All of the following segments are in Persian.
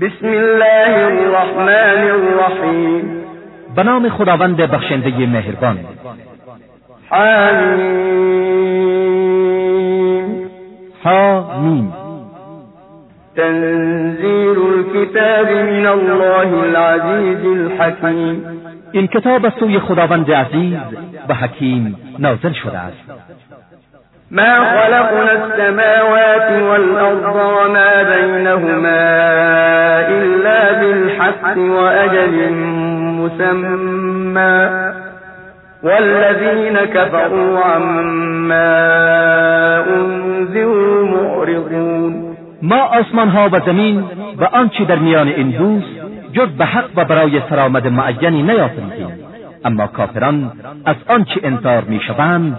بسم الله الرحمن الرحیم به نام خداوند بخشنده مهربان. حمیم. حامیم تنزیل الكتاب من الله العزیز الحکیم. این کتاب از سوی خداوند عزیز و حکیم نازل شده است. ما خلقنا السماوات والأرض وما بينهما إلا بالحق وأجل مسمى. والذين كفروا عما أنذروا معرضون ما آسمان ها و زمین و آنچه در میان و برای سرآمد معینی نیافریدیم اما کافران از آنچه انکار میشوند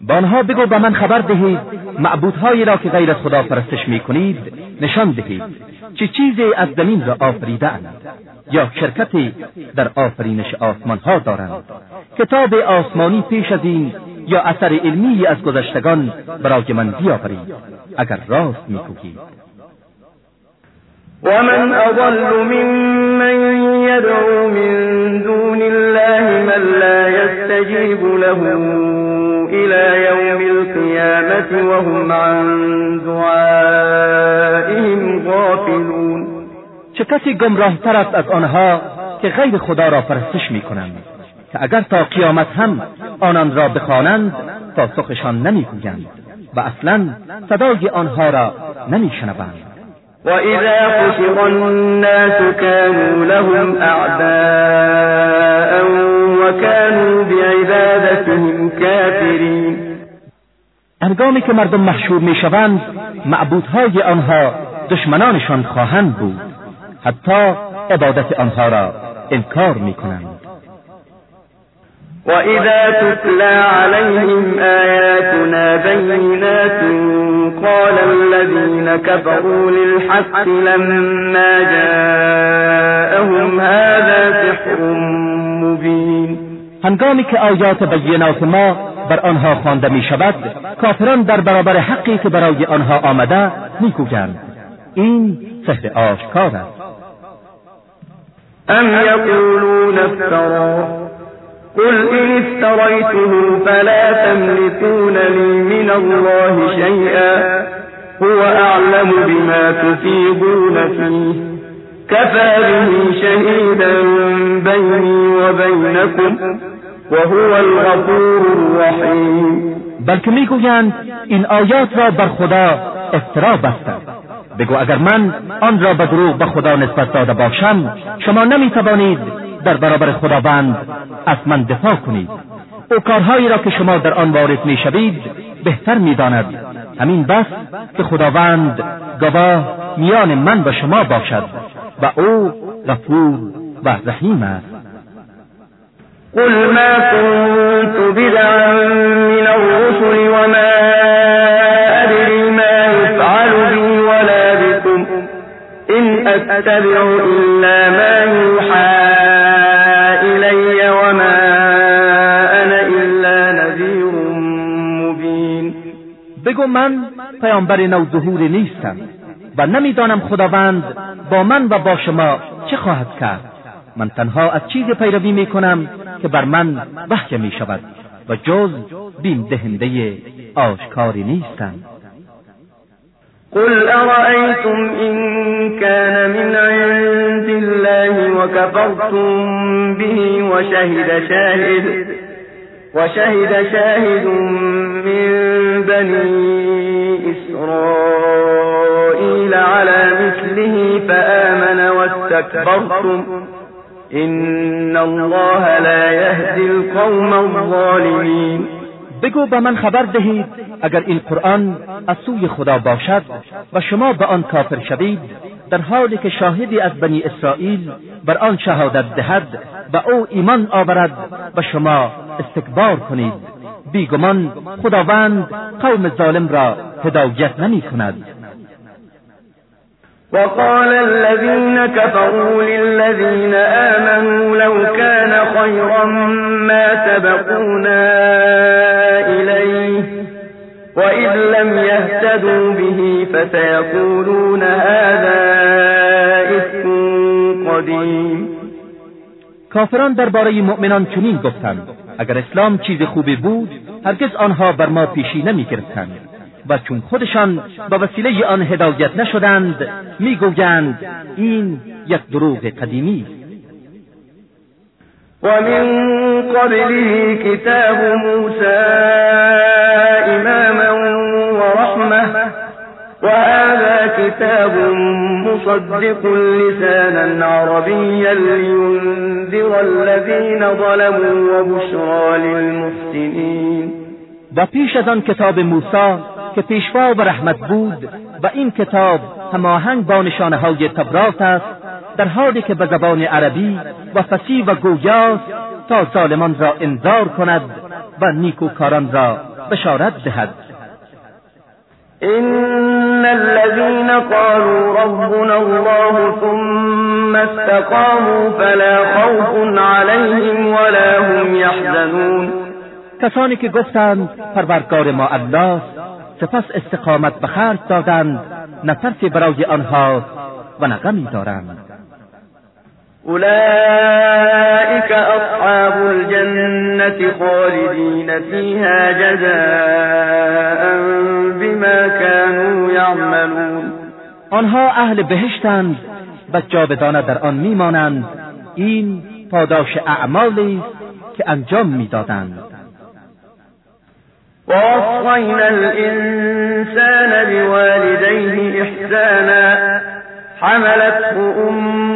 با آنها بگو به من خبر دهید معبودهایی را که غیر از خدا پرستش می کنید نشان دهید چه چیزی از زمین را آفریده اند یا شرکتی در آفرینش آسمان ها دارند. کتاب آسمانی پیش از این یا اثر علمی از گذشتگان برای من بیاورید اگر راست می‌گویید. ومن اضل ممن يدعو من دون الله من لا يستجيب له الى يوم القيامة وهم عن دعائهم غافلون. چه کسی گمراه تر است از آنها که غیر خدا را پرستش می کنند؟ که اگر تا قیامت هم آنان را بخوانند پاسخشان نمی‌گویند و اصلا صدای آنها را نمیشنوند. و اذا حشر الناس كانوا لهم اعداء و كانوا بعبادتهم كافرین هنگامی که مردم محشور میشوند معبودهای آنها دشمنانشان خواهند بود. حتی عبادت آنها را انکار میکنند. وإذا تتلى عليهم آياتنا بينات كفروا للحق لما جاءهم هذا سحر مبين. هنگامی که آیات بینات ما بر آنها خوانده می شود کافران در برابر حقی که برای آنها آمده می‌گویند. این سحر آشکار است. ام یقولون افتراه قل إن افتريته فلا تملكون لي من الله شيئا هو أعلم بما تفيضون فيه. كفى به شهيدا بيني وبينكم وهو الغفور الرحيم. بلکه می‌گویند این آیات را بر خدا افترا بستند بگو اگر من آن را به دروغ به خدا نسبت داده باشم شما نمی‌توانید در برابر خداوند از من دفاع کنید. او کارهایی را که شما در آن وارد می‌شوید بهتر می‌داند. همین بس که خداوند گواه میان من و شما باشد و او غفور و رحیم است. قل ما كنت بدعا من الرسل وما ادري ما يفعل بي ولا بكم. اتبع الا من پیامبر نو ظهور نیستم و نمی‌دانم خداوند با من و با شما چه خواهد کرد. من تنها از چیزی پیروی می کنم که بر من وحی می شود و جز بیم دهنده آشکاری نیستم. قل أرأيتم إن كان من عند الله وكفرتم به وشهد شاهد. وشهد شاهد من بني إسرائيل على مثله فآمن واستكبرتم. إن الله لا يهدي القوم الظالمين. بگو به من خبر دهید اگر این قرآن از سوی خدا باشد و شما به آن کافر شوید در حالی که شاهدی از بنی اسرائیل بر آن شهادت دهد و او ایمان آورد و شما استکبار کنید. بیگمان خداوند قوم ظالم را هدایت نمی کند. وقال الذين كفروا للذين آمنوا لو كان خيرا ما سبقونا وإذ لم يهتدوا به فسيقولون هذا إفك قديم. کافران درباره مؤمنان چنین گفتند اگر اسلام چیز خوبی بود هرگز آنها بر ما پیشی نمی گرفتند و چون خودشان به وسیله آن هدایت نشدند می‌گویند این یک دروغ قدیمی و من قبله کتاب موسی وهذا كتاب مصدق لسانا عربيا لينذر الذين ظلموا وبشرى للمحسنين. و پیش از آن کتاب موسی که پیشوا و رحمت بود و این کتاب هماهنگ با نشانه های تورات است در حالی که به زبان عربی و فسی و گویاست تا ظالمان را انذار کند و نیکوکاران را بشارت دهد. إن الذين قالوا ربنا الله ثم استقاموا فلا خوف عليهم ولا هم يحزنون کسانی که گفتند پروردگار ما الله سپس استقامت به خرج دادند نه برای آنها و نه غمی دارند. أولئك أصحاب الجنة خالدين فيها جزاء بما كانوا يعملون. آنها اهل بهشتند و جاودانه در آن میمانند. این پاداش اعمالی که انجام می‌دادند. ووصينا الإنسان بوالديه إحسانا حملته أمه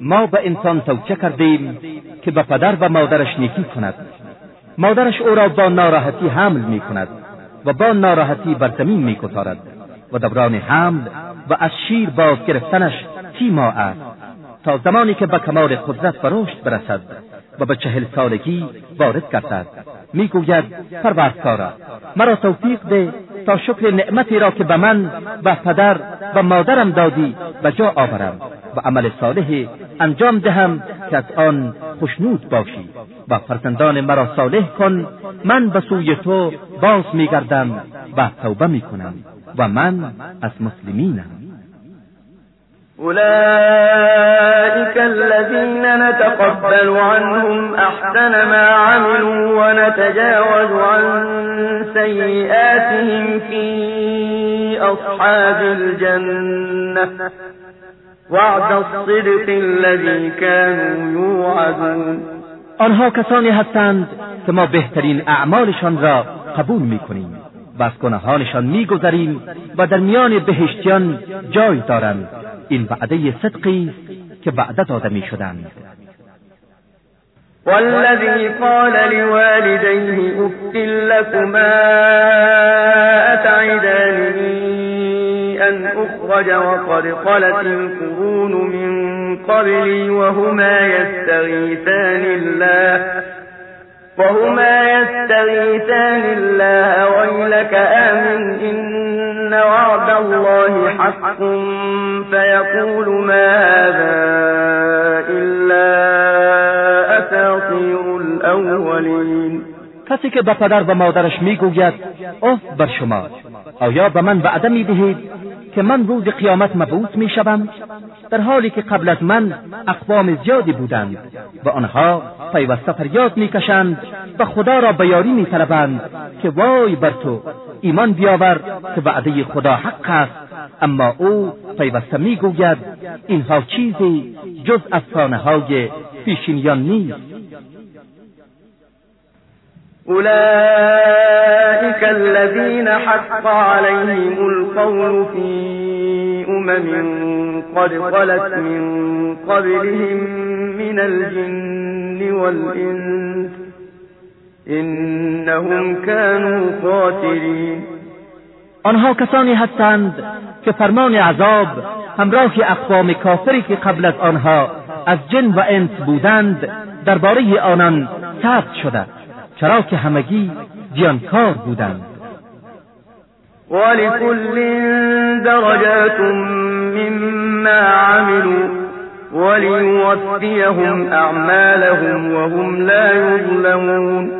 ما به انسان توچه کردیم که به پدر و مادرش نیکی کند. مادرش او را با ناراحتی حمل می کند و با ناراحتی بر زمین می کتارد و دوران حمل و از شیر باز گرفتنش سی ماه است تا زمانی که به کمال قدرت و رشد برسد و به چهل سالگی وارد گردد. می‌گوید پروردگارا مرا توفیق ده تا شکر نعمتی را که به من و پدر و مادرم دادی به جا آورم و عمل صالح انجام دهم که از آن خوشنود باشی و فرزندان مرا صالح کن. من به سوی تو باز میگردم و توبه می‌کنم و من از مسلمینم. أولئك الذين نتقبل عنهم أحسن ما عملوا ونتجاوز عن سيئاتهم في أصحاب الجنة. وعد الصدق الذي كانوا يوعدون. آنها کسانی هستند که ما بهترین اعمالشان را قبول می‌کنیم و از گناهانشان میگذریم و در میان بهشتیان جای دارند. این وعده صدقی که وعده داده می شدند والذي قال لوالديه أف لكما أتعدانني أن أخرج وقد خلت القرون من قبلي وهما يستغيثان الله. وهما يستغيثان الله. ويلك آمن إن وعد الله حق. فيقول ما هذا إلا أساطير الأولين. کسی که به پدر و مادرش میگوید اف بر شما آیا به من وعده میدهید؟ که من روز قیامت مبعوث می‌شوم در حالی که قبل از من اقوام زیادی بودند و آنها پیوسته فریاد می‌کشند و خدا را به یاری میطلبند که وای بر تو ایمان بیاور که وعده خدا حق است. اما او پیوسته می‌گوید اینها چیزی جز افسانه های پیشینیان نیست. أولئك الذين حق عليهم القول في أمم قد خلت من قبلهم من الجن والإنس إنهم كانوا خاسرين. آنها کسانی هستند که فرمان عذاب همراه اقوام کافری که قبل از آنها از جن و انس بودند درباره آنان ثبت شده. چرا که همگی زیانکار بودند. ولكل درجات مما عملوا وليوفيهم اعمالهم وهم لا یظلمون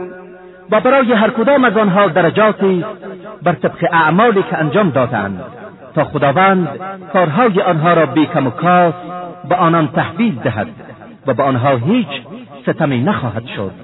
و برای هر کدام از آنها درجاتی بر طبق اعمالی که انجام دادند تا خداوند کارهای آنها را بیکم و کاس به آنان تحویل دهد و به آنها هیچ ستمی نخواهد شد.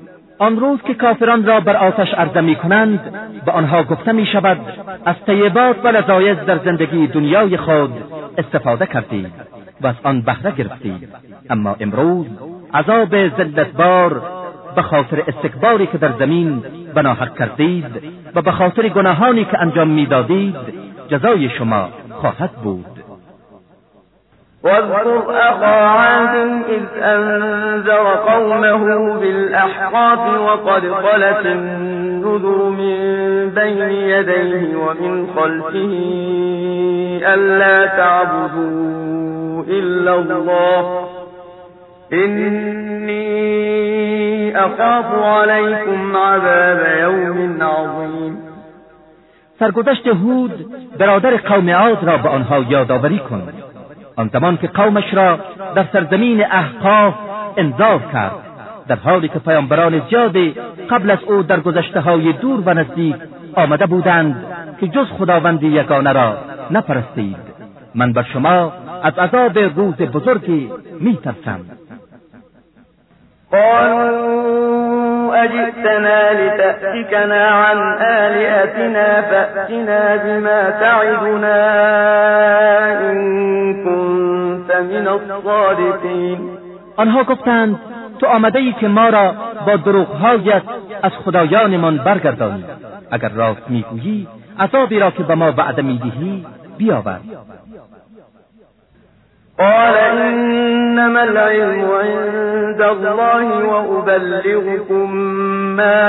آن روز که کافران را بر آتش عرضه می کنند به آنها گفته می شود از طیبات و لذایز در زندگی دنیای خود استفاده کردید و از آن بهره گرفتید اما امروز عذاب بار به خاطر استکباری که در زمین بناحق کردید و به خاطر گناهانی که انجام می‌دادید جزای شما خواهد بود. واذكر أخا عاد إذ أنذر قومه بالأحقاف وقد خلت النذر من بين يديه ومن خلفه ألا تعبدوا إلا الله. إني أخاف عليكم عذاب يوم عظيم. سرگذشت هود برادر قوم عاد را به آنها یادآوری کن. آن زمان که قومش را در سرزمین احقاف انذار کرد در حالی که پیامبران زیادی قبل از او در گذشته های دور و نزدیک آمده بودند که جز خداوند یگانه را نپرستید. من بر شما از عذاب روز بزرگی میترسم. قالوا أجئتنا لتأتكنا عن آلهتنا فأتنا بما تعدنا إن كنت من الصادقين. آنها گفتند تو آمده ای که ما را با دروغهایت از خدایانمان برگردانی اگر راست می‌گویی عذابی را که به ما وعده می‌دهی بیاور. قال إنما العلم عند الله وأبلغكم ما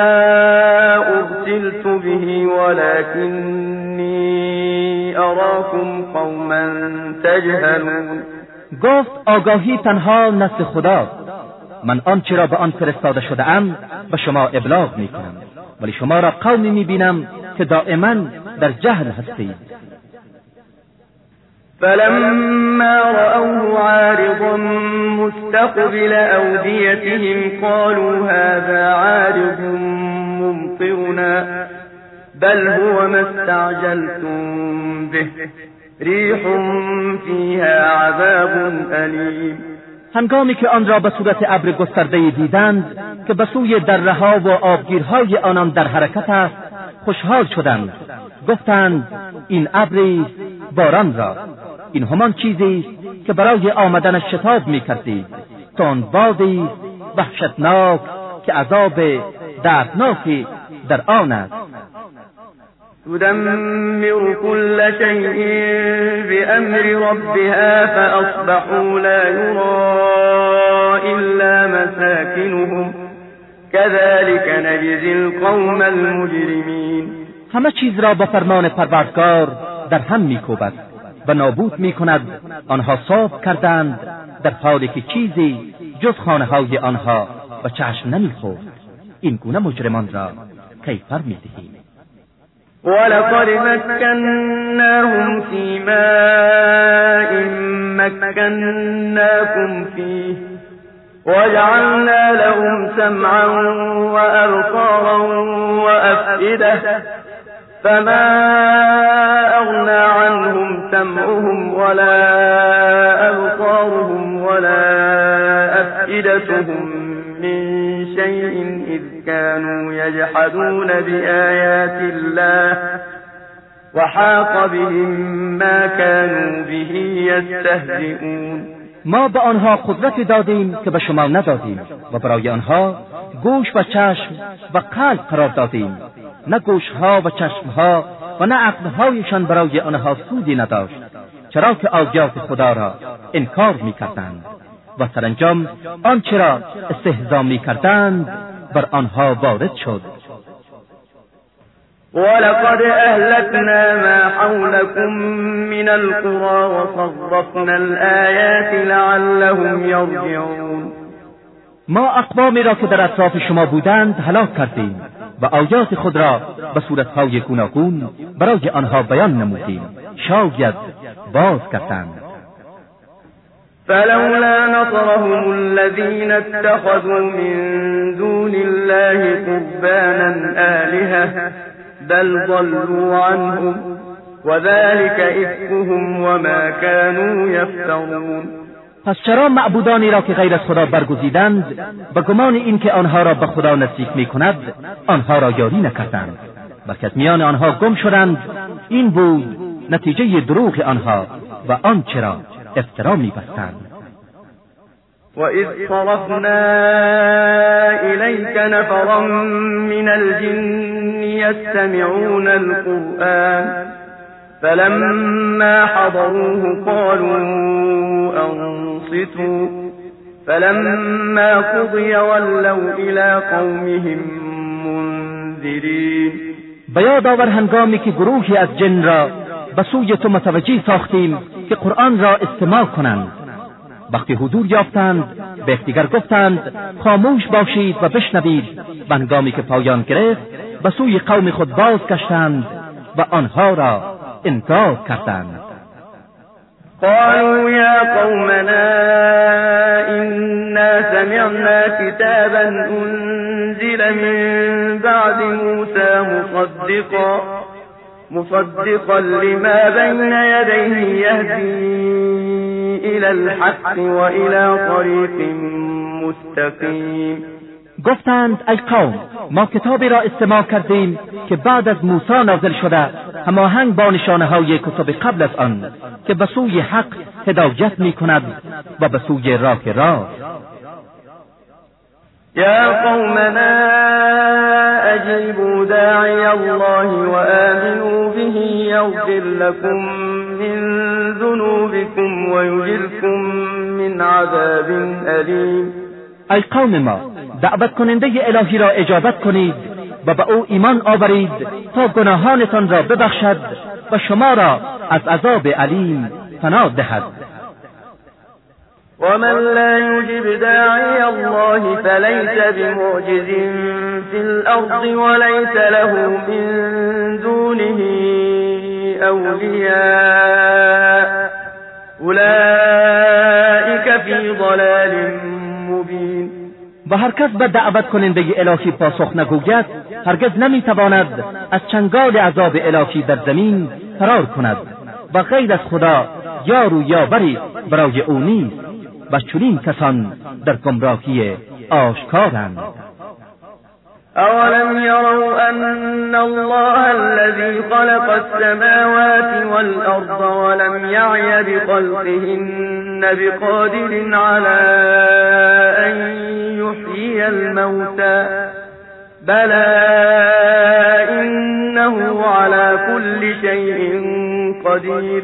أرسلت به ولكني أراكم قوما تجهلون. گفت آگاهی تنها نزد خدا. من آنچه را به آن فرستاده شده ام به شما ابلاغ می کنم ولی شما را قومی می بینم که دائما در جهل هستید. فلما مستقبل أوديتهم قالوا هذا عارض ممطرنا بل هو ما استعجلتم به ريح فيها عذاب أليم. هنگامی که آن را به صورت ابر گسترده دیدند که به سوی درها و آبگیرهای آنان در حرکت است خوشحال شدند. گفتند این ابری باران را این همان چیزی که برای آمدن شتاب می کردید تون بادی وحشتناک که عذاب دردناکی در آن است. تدمر كل شيء بأمر ربها فأصبحوا لا يرى إلا مساكنهم. كذلك نجزي القوم المجرمين. همه چیز را با فرمان پروردگار در هم میکوبد. و نابود می‌کند. آنها صاف کردند در حالی که چیزی جز خانه های آنها و چشم نمی‌خورد. این گونه مجرمان را کیفر می‌دهیم؟ ولقد مكناهم في ماء مكناكم فيه وجعلنا لهم سمعا وأبصارا وأفئدة فما أغنى عنهم سمعهم ولا أبصارهم ولا أفئدتهم من شيء إذ كانوا يجحدون بآيات الله وحاق بهم ما كانوا به يستهزئون ما به آنها قدرت دادیم که به شما ندادیم و برای آنها گوش و چشم و قلب قرار دادیم. نه گوشها و چشمها و نه عقلهایشان برای آنها سودی نداشت چرا که آیات خدا را انکار می‌کردند و سرانجام آنچه را استهزا می‌کردند بر آنها وارد شد. ولقد أهلكنا ما حولكم من القرى وصرفنا الآيات لعلهم يرجعون. ما اقوامی را که در اطراف شما بودند هلاک کردیم. و آیات خود را به صورتهای گوناگون برای آنها بیان نمودیم. شاید باز کردند. فلولا نصرهم الذين اتخذوا من دون الله قربانا آلهة بل ضلوا عنهم وذلك إفكهم وما كانوا يفترون. پس چرا معبودانی را که غیر از خدا برگزیدند به گمان اینکه آنها را به خدا نزدیک می کند آنها را یاری نکردند. بلکه میان آنها گم شدند این بود نتیجه دروغ آنها و آنچه را افترا میبستند. وإذ صرفنا إليك نفرا من الجن يستمعون القرآن فلما حضروه قالوا أنصتوا فلما قضي ولوا إلى قومهم منذرين بیاد آور هنگامی که گروهی از جن را به سوی تو متوجه ساختیم که قرآن را استماع کنند. وقتی حضور یافتند به یکدیگر گفتند خاموش باشید و بشنوید. و هنگامی که پایان گرفت به سوی قوم خود باز کشتند و آنها را انکار کردند. قالوا يا قومنا إنا سمعنا كتابا أنزل من بعد موسى مصدقا مصدقا لما بين يديه يهدي إلى الحق وإلى طريق مستقیم گفتند ای قوم ما کتابی را استماع کردیم که بعد از موسی نازل شده. هماهنگ با نشانه های کتب قبل از آن که به سوی حق هدایت می کند و به سوی راه راست. يا قومنا أجيبوا داعي الله وآمنوا به يغفر لكم من ذنوبكم ويجركم من عذاب أليم ای قوم ما دعوت کننده الهی را اجابت کنید و به او ایمان آورید تا گناهانتان را ببخشد و شما را از عذاب علیم پناه دهد. ومن لا يجب داعي الله فليس بمعجز في الأرض وليس له من دونه أولياء أولئك في ضلال مبين و هر کس به دعوت کننده الهی پاسخ نگوید هرگز نمی‌تواند از چنگال عذاب الهی در زمین فرار کند و غیر از خدا یار و یاوری برای او نیست و چنین کسان در گمراهی آشکارند. أولم يروا أن الله الذي خلق السماوات والأرض ولم يعي بخلقهن بقادر على أن يحيي الموتى بلى إنه على كل شيء قدير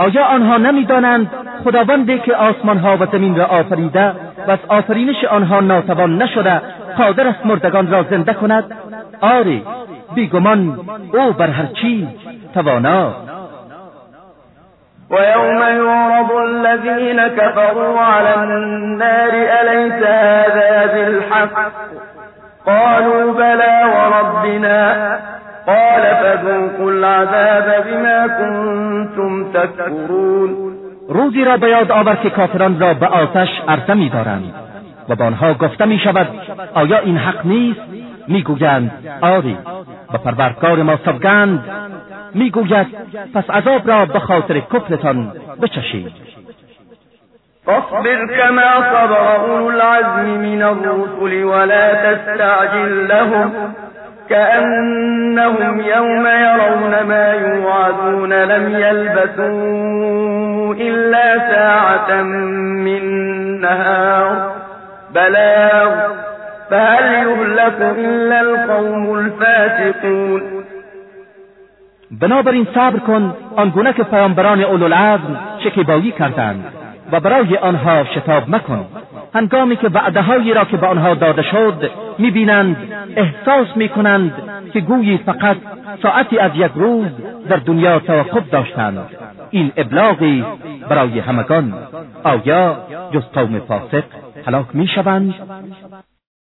آیا آنها نمی‌دانند خداوندی که آسمانها و زمین را آفریده و از آفرینش آنها ناتوان نشده قادر است مردگان را زنده کند؟ آری بیگمان او بر هر چیز توانا ويوم يعرض الذين كفروا على النار أليس هذا بالحق؟ قالوا بلى وربنا. قال فذوقوا العذاب بما كنتم تكفرون. روزی را به یاد آور که کافران را به آتش عرضه می‌دارند و به آنها گفته می شود آیا این حق نیست؟ می‌گویند آری و پروردگار ما سوگند میگوید پس عذاب را به خاطر کفرتان بچشید. فاصبر كما صبر أولو العزم من الرسل ولا تستعجل لهم كأنهم يوم يرون ما يوعدون لم يلبثوا إلا ساعة من نهار. بلاغ فهل يهلك إلا القوم الفاسقون. بنابراین صبر کن آنگونه که پیامبران اولوالعزم شکیبایی کردند و برای آنها شتاب مکن. هنگامی که وعدههایی را که به آنها داده شد می‌بینند احساس می‌کنند که گویی فقط ساعتی از یک روز در دنیا توقف داشتند. این ابلاغی برای همگان. آیا جز قوم فاسق هلاک می‌شوند؟